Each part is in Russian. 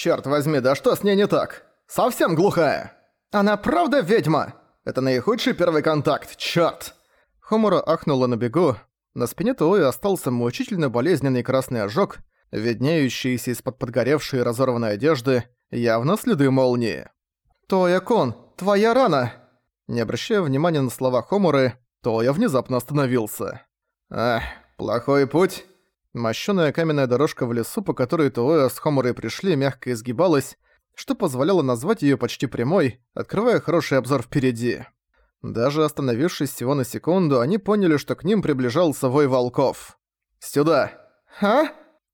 Черт возьми, да что с ней не так? Совсем глухая! Она правда ведьма? Это наихудший первый контакт, чёрт!» Хомура ахнула на бегу. На спине Туои остался мучительно болезненный красный ожог, виднеющийся из-под подгоревшей и разорванной одежды, явно следы молнии. «Тоя-кон, твоя рана!» Не обращая внимания на слова Хомуры, Тоя внезапно остановился. «Ах, плохой путь!» Мощёная каменная дорожка в лесу, по которой Туоя с Хомурой пришли, мягко изгибалась, что позволяло назвать её почти прямой, открывая хороший обзор впереди. Даже остановившись всего на секунду, они поняли, что к ним приближался вой волков. «Сюда!» «А?»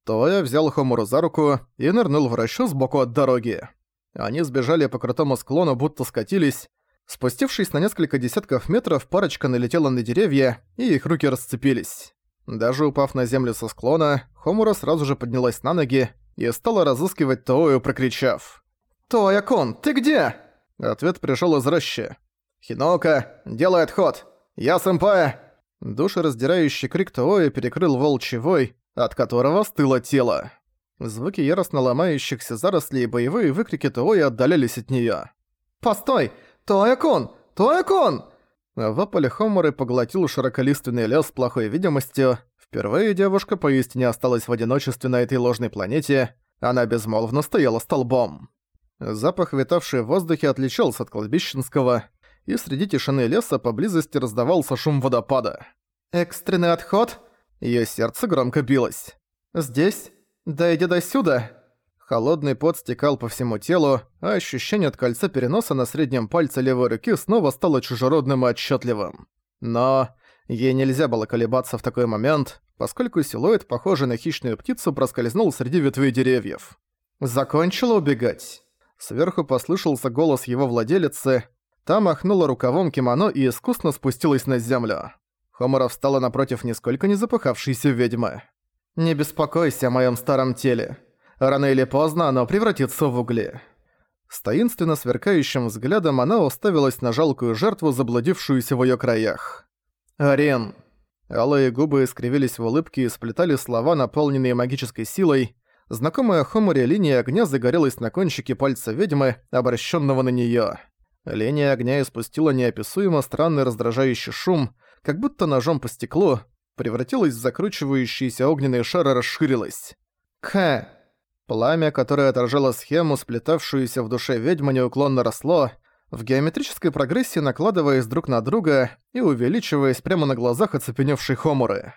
Тоя взял Хомуру за руку и нырнул в рощу сбоку от дороги. Они сбежали по крутому склону, будто скатились. Спустившись на несколько десятков метров, парочка налетела на деревья, и их руки расцепились. Даже упав на землю со склона, Хомура сразу же поднялась на ноги и стала разыскивать Тоою, прокричав. «Тоя-кун, ты где?» Ответ пришёл из рощи. «Хинока, делай отход! Я сэмпая!» Душераздирающий крик Тоои перекрыл волчий вой, от которого стыло тело. Звуки яростно ломающихся зарослей и боевые выкрики Тоои отдалялись от неё. «Постой! Тоя-кун! Тоя-кун!» Вопль Хоморы поглотил широколиственный лес с плохой видимостью. Впервые девушка поистине осталась в одиночестве на этой ложной планете. Она безмолвно стояла столбом. Запах, витавший в воздухе, отличался от кладбищенского, и среди тишины леса поблизости раздавался шум водопада. «Экстренный отход?» Её сердце громко билось. «Здесь? Да иди до сюда!» Холодный пот стекал по всему телу, а ощущение от кольца переноса на среднем пальце левой руки снова стало чужеродным и отчетливым. Но ей нельзя было колебаться в такой момент, поскольку силуэт, похожий на хищную птицу, проскользнул среди ветвей деревьев. Закончила убегать. Сверху послышался голос его владелицы. Та махнула рукавом кимоно и искусно спустилась на землю. Хомора встала напротив нисколько не запыхавшейся ведьмы. «Не беспокойся о моем старом теле. Рано или поздно оно превратится в угли». С таинственно сверкающим взглядом она уставилась на жалкую жертву, заблудившуюся в её краях. «Арен». Алые губы искривились в улыбке и сплетали слова, наполненные магической силой. Знакомая Хоморе линия огня загорелась на кончике пальца ведьмы, обращенного на неё. Линия огня испустила неописуемо странный раздражающий шум, как будто ножом по стеклу, превратилась в закручивающийся огненный шар и расширилась. К. Пламя, которое отражало схему, сплетавшуюся в душе ведьмы, неуклонно росло, в геометрической прогрессии накладываясь друг на друга и увеличиваясь прямо на глазах оцепеневшей Хомуры.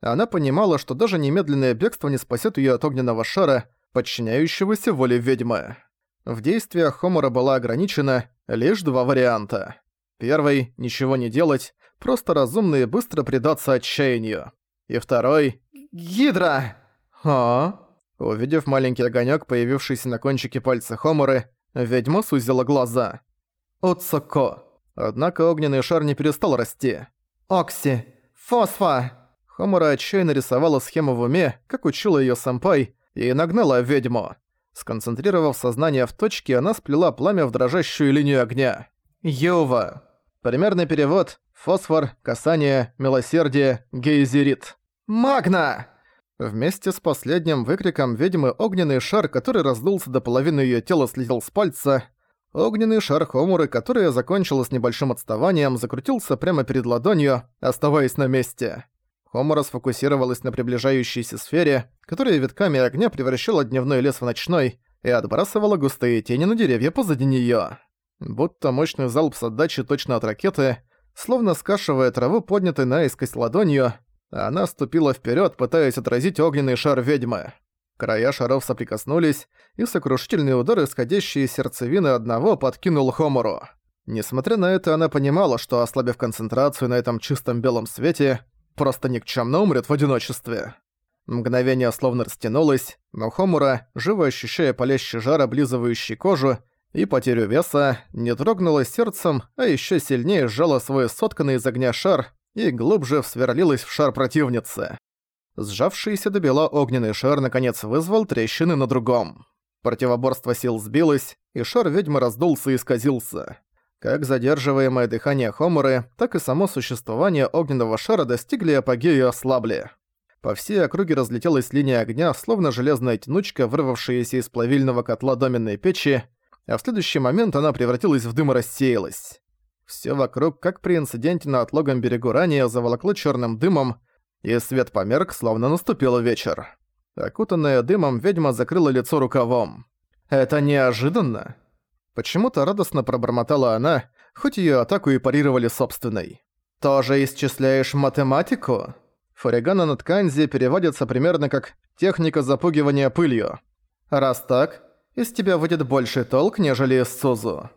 Она понимала, что даже немедленное бегство не спасет ее от огненного шара, подчиняющегося воле ведьмы. В действиях Хомура была ограничена лишь два варианта. Первый – ничего не делать, просто разумно и быстро предаться отчаянию. И второй – «Гидра!» «А?» Увидев маленький огонек, появившийся на кончике пальца Хоморы, ведьма сузила глаза. «Уцуко!» Однако огненный шар не перестал расти. «Окси! Фосфа!» Хомора отчаянно рисовала схему в уме, как учила её сэмпай, и нагнала ведьму. Сконцентрировав сознание в точке, она сплела пламя в дрожащую линию огня. «Юва!» Примерный перевод – фосфор, касание, милосердие, гейзерит. «Магна!» Вместе с последним выкриком ведьмы огненный шар, который раздулся до половины её тела, слетел с пальца. Огненный шар Хомуры, который закончил с небольшим отставанием, закрутился прямо перед ладонью, оставаясь на месте. Хомура сфокусировалась на приближающейся сфере, которая витками огня превращала дневной лес в ночной и отбрасывала густые тени на деревья позади неё. Будто мощный залп с отдачи точно от ракеты, словно скашивая траву, поднятой наискось ладонью, она ступила вперед, пытаясь отразить огненный шар ведьмы. Края шаров соприкоснулись, и сокрушительный удар, исходящий из сердцевины одного, подкинул Хомору. Несмотря на это, она понимала, что, ослабив концентрацию на этом чистом белом свете, просто никчемно умрет в одиночестве. Мгновение словно растянулось, но Хомура, живо ощущая палящий жар, облизывающий кожу, и потерю веса, не дрогнула сердцем, а еще сильнее сжала свой сотканный из огня шар и глубже всверлилась в шар противницы. Сжавшийся до бела огненный шар наконец вызвал трещины на другом. Противоборство сил сбилось, и шар ведьмы раздулся и исказился. Как задерживаемое дыхание Хоморы, так и само существование огненного шара достигли апогея и ослабли. По всей округе разлетелась линия огня, словно железная тянучка, вырвавшаяся из плавильного котла доменной печи, а в следующий момент она превратилась в дым и рассеялась. Всё вокруг, как при инциденте на отлогом берегу ранее, заволокло чёрным дымом, и свет померк, словно наступил вечер. Окутанная дымом, ведьма закрыла лицо рукавом. «Это неожиданно!» Почему-то радостно пробормотала она, хоть её атаку и парировали собственной. «Тоже исчисляешь математику?» Фуригана на тканзе переводится примерно как «техника запугивания пылью». Раз так, из тебя выйдет больший толк, нежели из Сузу.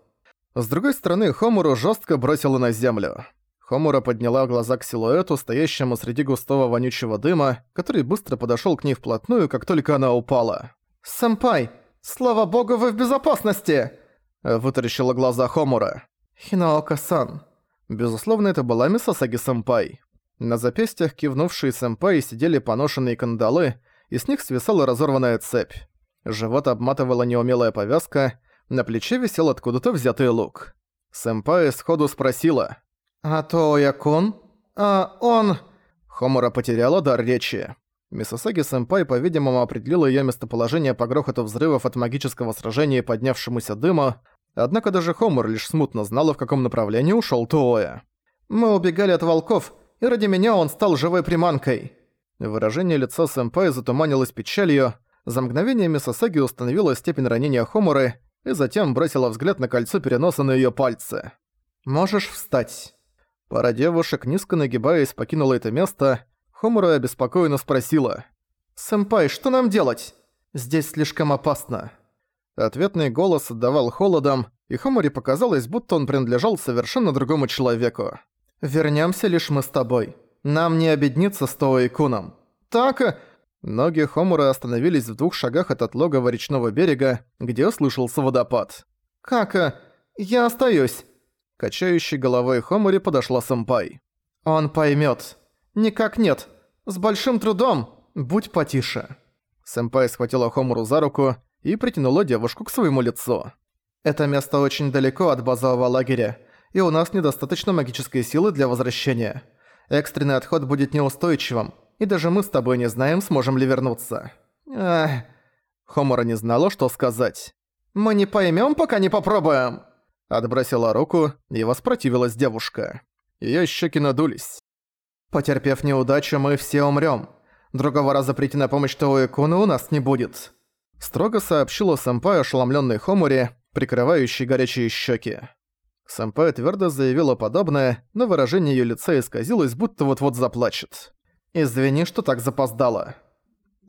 С другой стороны, Хомуру жестко бросила на землю. Хомура подняла глаза к силуэту, стоящему среди густого вонючего дыма, который быстро подошёл к ней вплотную, как только она упала. «Сэмпай, слава богу, вы в безопасности!» Вытаращила глаза Хомура. «Хинаока-сан». Безусловно, это была Мисасаги-сэмпай. На запястьях кивнувшие сэмпай сидели поношенные кандалы, и с них свисала разорванная цепь. Живот обматывала неумелая повязка, на плече висел откуда-то взятый лук. Сэмпай сходу спросила. «А то Якун? А он...» Хомура потеряла дар речи. Мисосаги-сэмпай, по-видимому, определила её местоположение по грохоту взрывов от магического сражения и поднявшемуся дыма, однако даже Хомур лишь смутно знала, в каком направлении ушёл Туоя. «Мы убегали от волков, и ради меня он стал живой приманкой». Выражение лица сэмпай затуманилось печалью, за мгновение Мисосаги установила степень ранения Хомуры и затем бросила взгляд на кольцо переноса на её пальцы. «Можешь встать». Пара девушек, низко нагибаясь, покинула это место. Хомура обеспокоенно спросила. «Сэмпай, что нам делать? Здесь слишком опасно». Ответный голос отдавал холодом, и Хомуре показалось, будто он принадлежал совершенно другому человеку. «Вернёмся лишь мы с тобой. Нам не обедниться с Тоой Куном». «Так...» Ноги Хомура остановились в двух шагах от отлогого речного берега, где услышался водопад. «Как? Я остаюсь!» Качающей головой Хомури подошла сэмпай. «Он поймёт. Никак нет. С большим трудом. Будь потише». Сэмпай схватила Хомуру за руку и притянула девушку к своему лицу. «Это место очень далеко от базового лагеря, и у нас недостаточно магической силы для возвращения. Экстренный отход будет неустойчивым, и даже мы с тобой не знаем, сможем ли вернуться». Ах. Хомора не знала, что сказать. «Мы не поймём, пока не попробуем!» Отбросила руку, и воспротивилась девушка. Её щеки надулись. «Потерпев неудачу, мы все умрём. Другого раза прийти на помощь Тоуэ-куну у нас не будет», строго сообщила сэмпай ошеломлённой Хомуре, прикрывающей горячие щеки. Сэмпай твердо заявила подобное, но выражение её лица исказилось, будто вот-вот заплачет. «Извини, что так запоздала».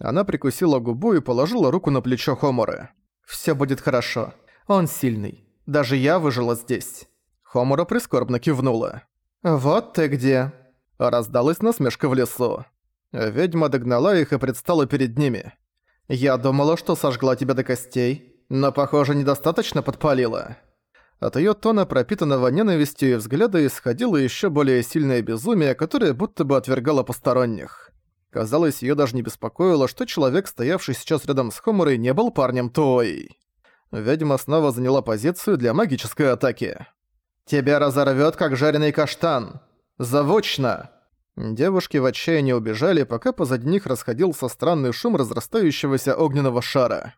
Она прикусила губу и положила руку на плечо Хоморы. «Всё будет хорошо. Он сильный. Даже я выжила здесь». Хомора прискорбно кивнула. «Вот ты где!» Раздалась насмешка в лесу. Ведьма догнала их и предстала перед ними. «Я думала, что сожгла тебя до костей, но, похоже, недостаточно подпалила». От её тона, пропитанного ненавистью и взгляда, исходило ещё более сильное безумие, которое будто бы отвергало посторонних. Казалось, её даже не беспокоило, что человек, стоявший сейчас рядом с Хоморой, не был парнем Той. Ведьма снова заняла позицию для магической атаки. «Тебя разорвёт, как жареный каштан! Завочно!» Девушки в отчаянии убежали, пока позади них расходился странный шум разрастающегося огненного шара.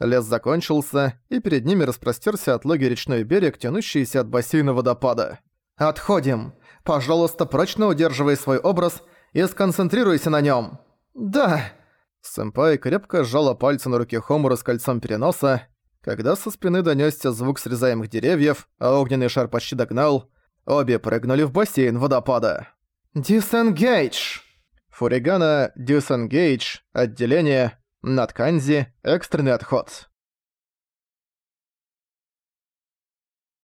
Лес закончился, и перед ними распростёрся отлогий речной берег, тянущийся от бассейна водопада. «Отходим! Пожалуйста, прочно удерживай свой образ и сконцентрируйся на нём!» «Да!» Сэмпай крепко сжала пальцы на руке Хомура с кольцом переноса. Когда со спины донёсся звук срезаемых деревьев, а огненный шар почти догнал, обе прыгнули в бассейн водопада. «Дисенгейдж!» Фуригана «Дисенгейдж», отделение, Натканзи, экстренный отход.